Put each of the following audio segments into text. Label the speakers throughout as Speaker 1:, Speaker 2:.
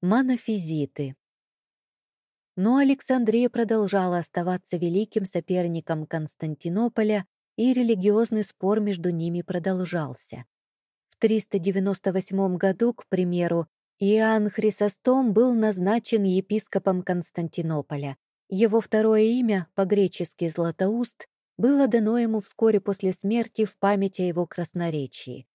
Speaker 1: Монофизиты. Но Александрия продолжала оставаться великим соперником Константинополя, и религиозный спор между ними продолжался. В 398 году, к примеру, Иоанн Хрисостом был назначен епископом Константинополя. Его второе имя, по-гречески «Златоуст», было дано ему вскоре после смерти в память о его красноречии.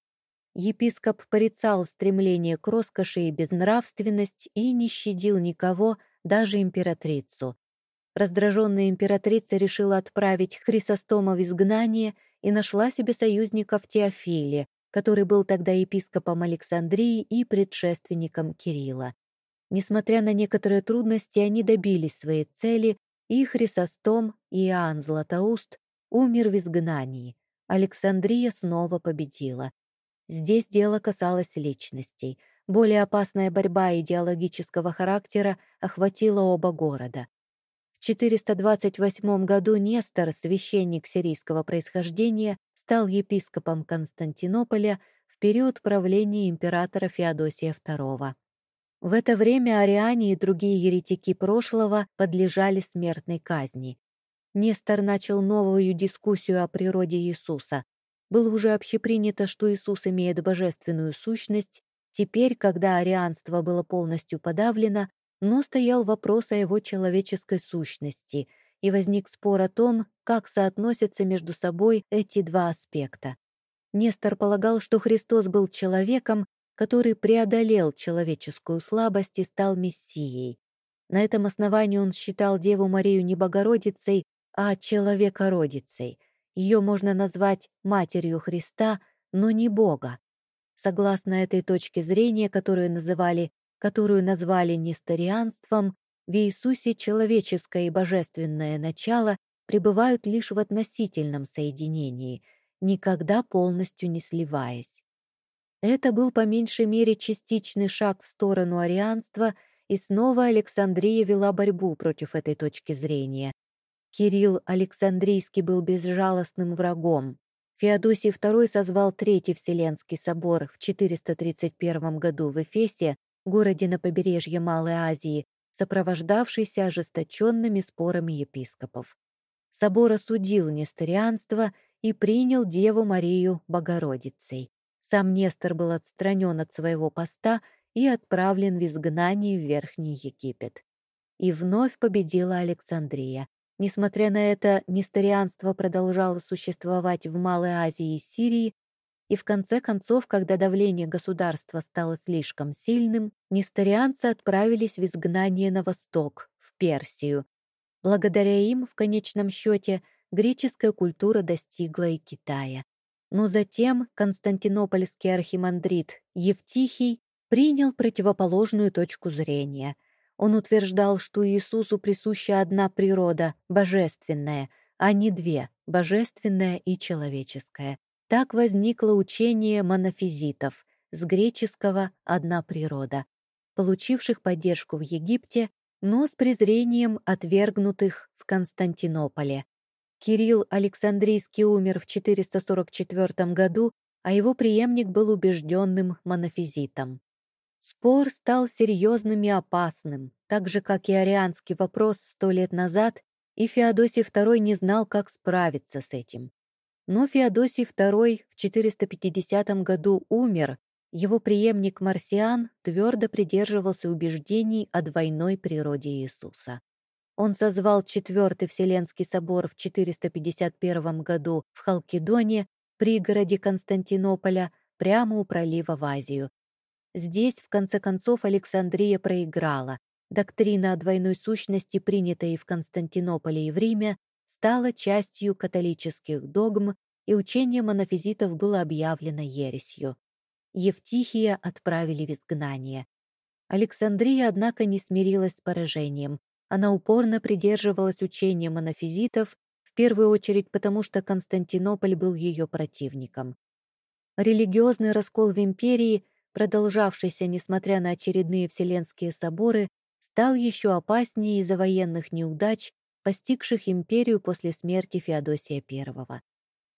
Speaker 1: Епископ порицал стремление к роскоши и безнравственность и не щадил никого, даже императрицу. Раздраженная императрица решила отправить Хрисостома в изгнание и нашла себе союзника в Теофиле, который был тогда епископом Александрии и предшественником Кирилла. Несмотря на некоторые трудности, они добились своей цели, и Хрисостом, и Иоанн Златоуст умер в изгнании. Александрия снова победила. Здесь дело касалось личностей. Более опасная борьба идеологического характера охватила оба города. В 428 году Нестор, священник сирийского происхождения, стал епископом Константинополя в период правления императора Феодосия II. В это время ариане и другие еретики прошлого подлежали смертной казни. Нестор начал новую дискуссию о природе Иисуса. Было уже общепринято, что Иисус имеет божественную сущность. Теперь, когда арианство было полностью подавлено, но стоял вопрос о его человеческой сущности, и возник спор о том, как соотносятся между собой эти два аспекта. Нестор полагал, что Христос был человеком, который преодолел человеческую слабость и стал Мессией. На этом основании он считал Деву Марию не Богородицей, а человекородицей — ее можно назвать матерью Христа, но не Бога. Согласно этой точке зрения, которую называли, которую назвали несторианством, в Иисусе человеческое и божественное начало пребывают лишь в относительном соединении, никогда полностью не сливаясь. Это был по меньшей мере частичный шаг в сторону арианства, и снова Александрия вела борьбу против этой точки зрения, Кирилл Александрийский был безжалостным врагом. Феодосий II созвал Третий Вселенский собор в 431 году в Эфесе, городе на побережье Малой Азии, сопровождавшийся ожесточенными спорами епископов. Собор осудил несторианство и принял Деву Марию Богородицей. Сам Нестор был отстранен от своего поста и отправлен в изгнание в Верхний Египет. И вновь победила Александрия. Несмотря на это, несторианство продолжало существовать в Малой Азии и Сирии, и в конце концов, когда давление государства стало слишком сильным, несторианцы отправились в изгнание на восток, в Персию. Благодаря им, в конечном счете, греческая культура достигла и Китая. Но затем константинопольский архимандрит Евтихий принял противоположную точку зрения – он утверждал, что Иисусу присуща одна природа, божественная, а не две, божественная и человеческая. Так возникло учение монофизитов, с греческого «одна природа», получивших поддержку в Египте, но с презрением отвергнутых в Константинополе. Кирилл Александрийский умер в 444 году, а его преемник был убежденным монофизитом. Спор стал серьезным и опасным, так же, как и арианский вопрос сто лет назад, и Феодосий II не знал, как справиться с этим. Но Феодосий II в 450 году умер, его преемник Марсиан твердо придерживался убеждений о двойной природе Иисуса. Он созвал Четвертый Вселенский собор в 451 году в Халкидоне, пригороде Константинополя, прямо у пролива в Азию, Здесь, в конце концов, Александрия проиграла. Доктрина о двойной сущности, принятая и в Константинополе, и в Риме, стала частью католических догм, и учение монофизитов было объявлено ересью. Евтихия отправили в изгнание. Александрия, однако, не смирилась с поражением. Она упорно придерживалась учения монофизитов, в первую очередь потому, что Константинополь был ее противником. Религиозный раскол в империи продолжавшийся несмотря на очередные вселенские соборы, стал еще опаснее из-за военных неудач, постигших империю после смерти Феодосия I.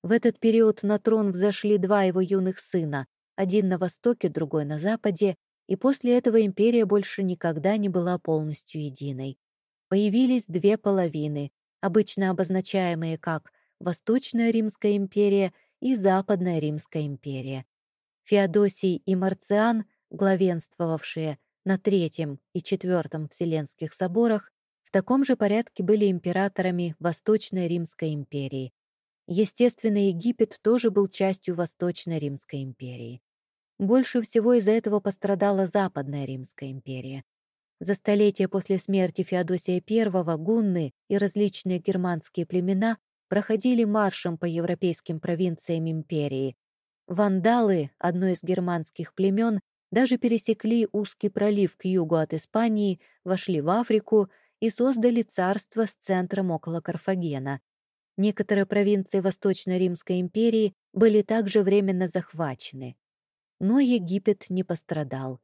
Speaker 1: В этот период на трон взошли два его юных сына, один на востоке, другой на западе, и после этого империя больше никогда не была полностью единой. Появились две половины, обычно обозначаемые как Восточная Римская империя и Западная Римская империя. Феодосий и Марциан, главенствовавшие на Третьем и Четвертом Вселенских соборах, в таком же порядке были императорами Восточной Римской империи. Естественно, Египет тоже был частью Восточной Римской империи. Больше всего из-за этого пострадала Западная Римская империя. За столетия после смерти Феодосия I гунны и различные германские племена проходили маршем по европейским провинциям империи. Вандалы, одно из германских племен, даже пересекли узкий пролив к югу от Испании, вошли в Африку и создали царство с центром около Карфагена. Некоторые провинции Восточной Римской империи были также временно захвачены. Но Египет не пострадал.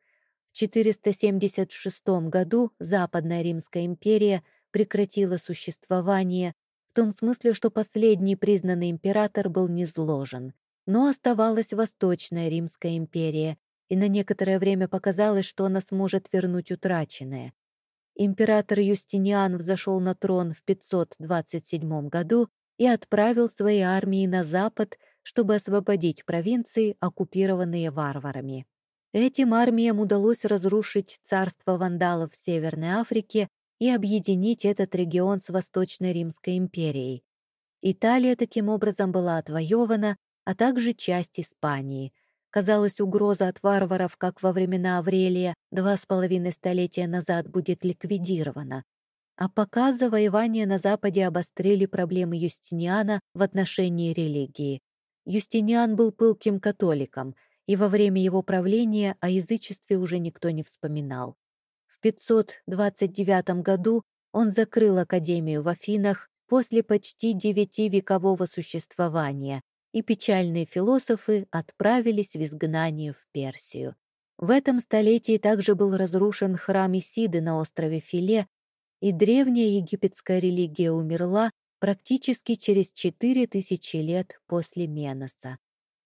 Speaker 1: В 476 году Западная Римская империя прекратила существование в том смысле, что последний признанный император был низложен. Но оставалась Восточная Римская империя, и на некоторое время показалось, что она сможет вернуть утраченное. Император Юстиниан взошел на трон в 527 году и отправил свои армии на запад, чтобы освободить провинции, оккупированные варварами. Этим армиям удалось разрушить царство вандалов в Северной Африке и объединить этот регион с Восточной Римской империей. Италия таким образом была отвоевана, а также часть Испании. Казалось, угроза от варваров, как во времена Аврелия, два с половиной столетия назад будет ликвидирована. А пока завоевания на Западе обострили проблемы Юстиниана в отношении религии. Юстиниан был пылким католиком, и во время его правления о язычестве уже никто не вспоминал. В 529 году он закрыл Академию в Афинах после почти девятивекового существования, и печальные философы отправились в изгнание в Персию. В этом столетии также был разрушен храм Исиды на острове Филе, и древняя египетская религия умерла практически через четыре тысячи лет после Меноса.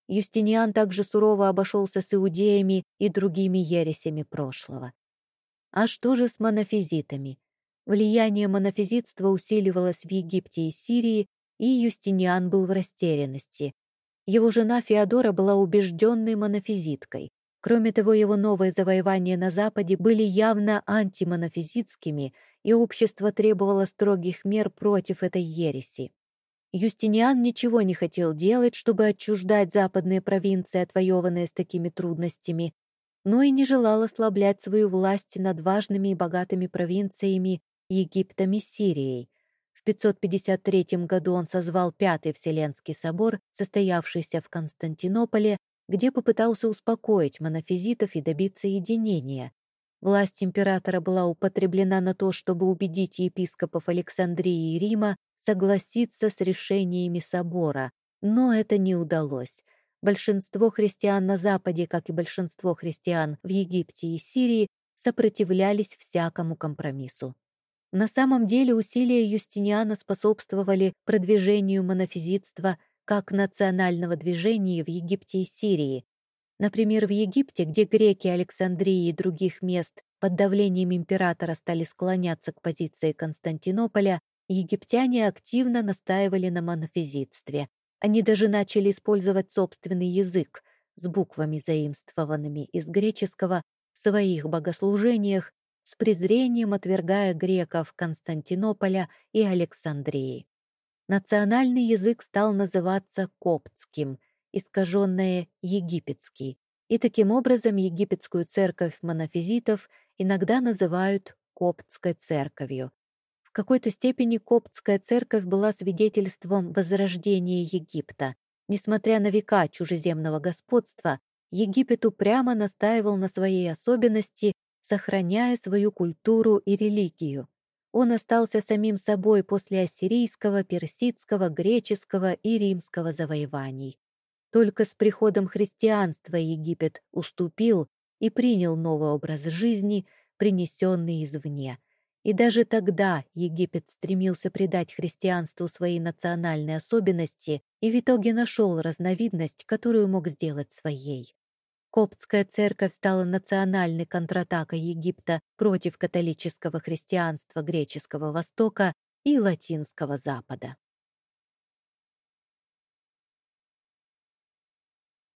Speaker 1: Юстиниан также сурово обошелся с иудеями и другими ересями прошлого. А что же с монофизитами? Влияние монофизитства усиливалось в Египте и Сирии, и Юстиниан был в растерянности. Его жена Феодора была убежденной монофизиткой. Кроме того, его новые завоевания на Западе были явно антимонофизитскими, и общество требовало строгих мер против этой ереси. Юстиниан ничего не хотел делать, чтобы отчуждать западные провинции, отвоеванные с такими трудностями, но и не желал ослаблять свою власть над важными и богатыми провинциями Египтом и Сирией. 553 году он созвал Пятый Вселенский собор, состоявшийся в Константинополе, где попытался успокоить монофизитов и добиться единения. Власть императора была употреблена на то, чтобы убедить епископов Александрии и Рима согласиться с решениями собора, но это не удалось. Большинство христиан на Западе, как и большинство христиан в Египте и Сирии, сопротивлялись всякому компромиссу. На самом деле усилия Юстиниана способствовали продвижению монофизитства как национального движения в Египте и Сирии. Например, в Египте, где греки Александрии и других мест под давлением императора стали склоняться к позиции Константинополя, египтяне активно настаивали на монофизитстве. Они даже начали использовать собственный язык с буквами, заимствованными из греческого, в своих богослужениях с презрением отвергая греков Константинополя и Александрии. Национальный язык стал называться коптским, искаженное египетский, и таким образом египетскую церковь монофизитов иногда называют коптской церковью. В какой-то степени коптская церковь была свидетельством возрождения Египта. Несмотря на века чужеземного господства, Египет упрямо настаивал на своей особенности сохраняя свою культуру и религию. Он остался самим собой после ассирийского, персидского, греческого и римского завоеваний. Только с приходом христианства Египет уступил и принял новый образ жизни, принесенный извне. И даже тогда Египет стремился придать христианству свои национальные особенности и в итоге нашел разновидность, которую мог сделать своей. Коптская церковь стала национальной контратакой Египта против католического христианства греческого Востока и латинского Запада.